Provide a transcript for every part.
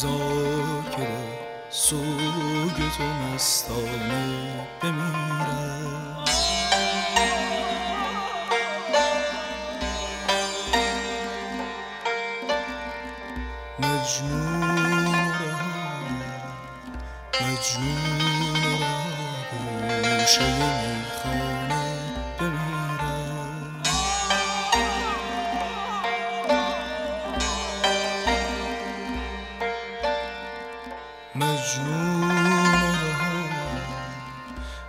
ذاکره سوی تو مستانه بمیرم. مجنون را مجنون را گوشه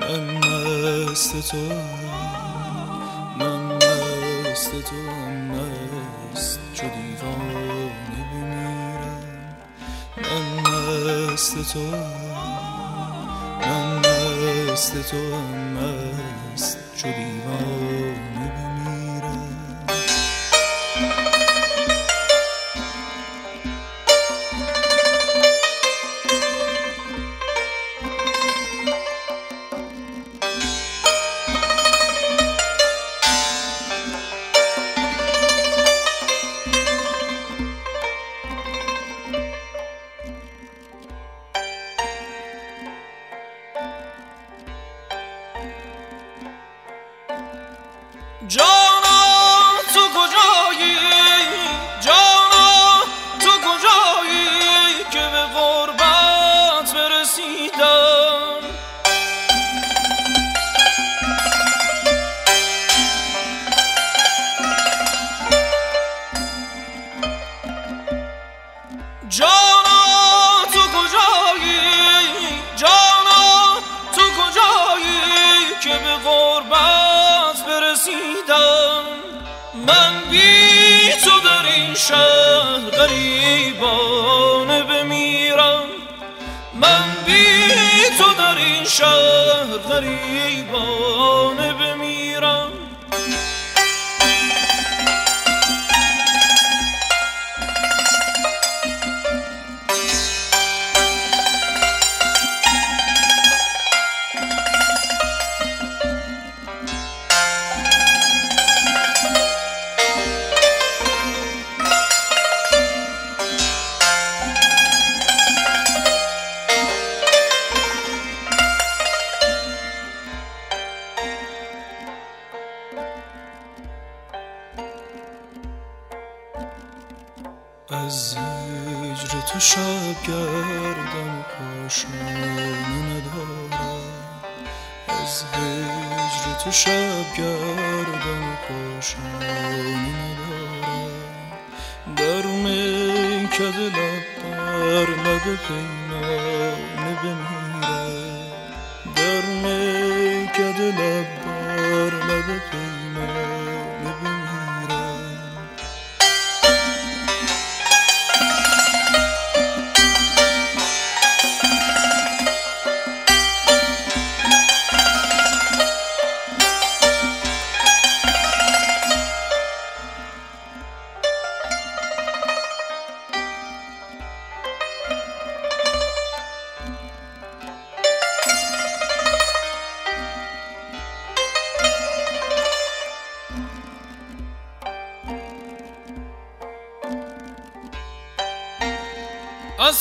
من مست تو من مست تو مست چو دیوانه بمیرم. من مست تو من مست تو مست چو دیوانه شهر غریبانه بمیرم. من بی تو در این شهر غریبانه گردم کاشانه ندارم از هجر تو شب گردم کاشانه ندارم در میکد لب بر لب پیمانه بمیرم در میکد لب بر لب پیمانه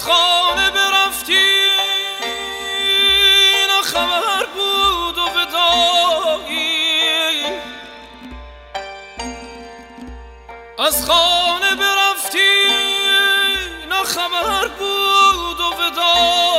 از خانه برفتی نه خبر بود و ودایی. از خانه برفتی نه بود و ودایی.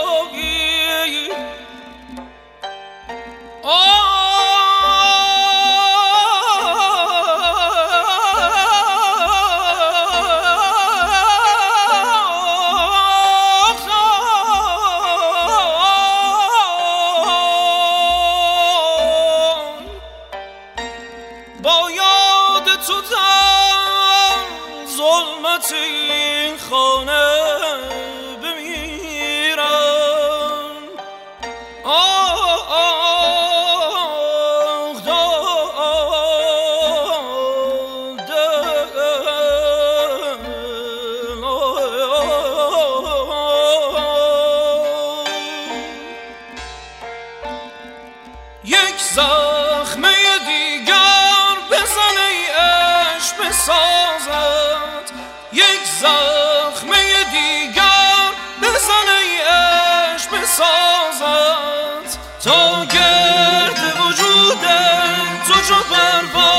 ظلمت این خانه. تا گرد وجود تو چو پرواز